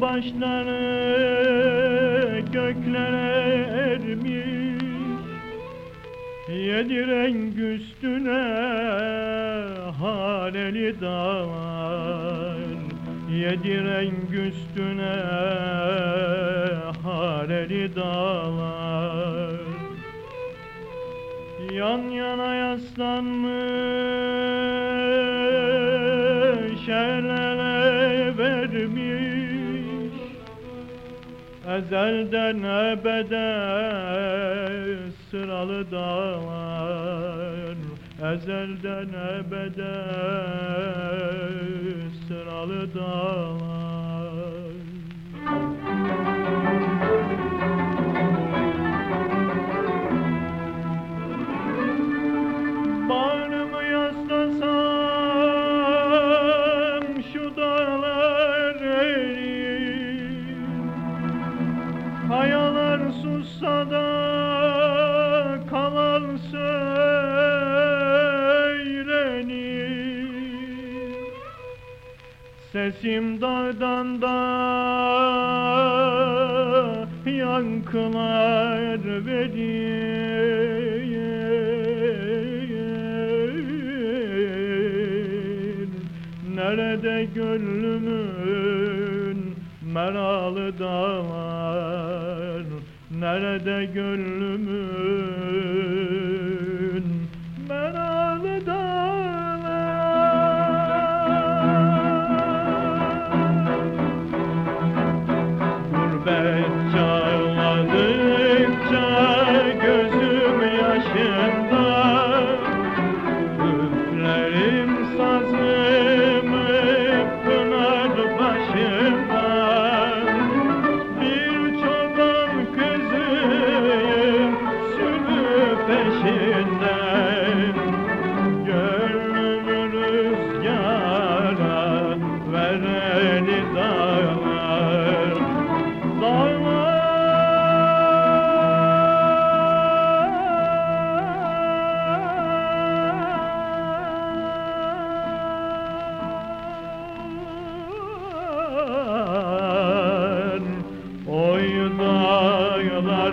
taşları göklere ermiş. Yedi renk üstüne haleli dağlar. Yedi renk üstüne haleli dağlar. Yan yana yaslanmış el ele vermiş Ezelden ebede sıralı dağlar. Ezelden ebede sıralı dağlar Sesim dağdan da yankılar verir. Nerede gönlümün meralı dağlar? Nerede gönlümün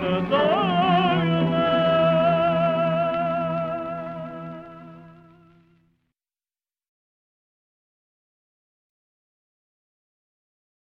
Canada.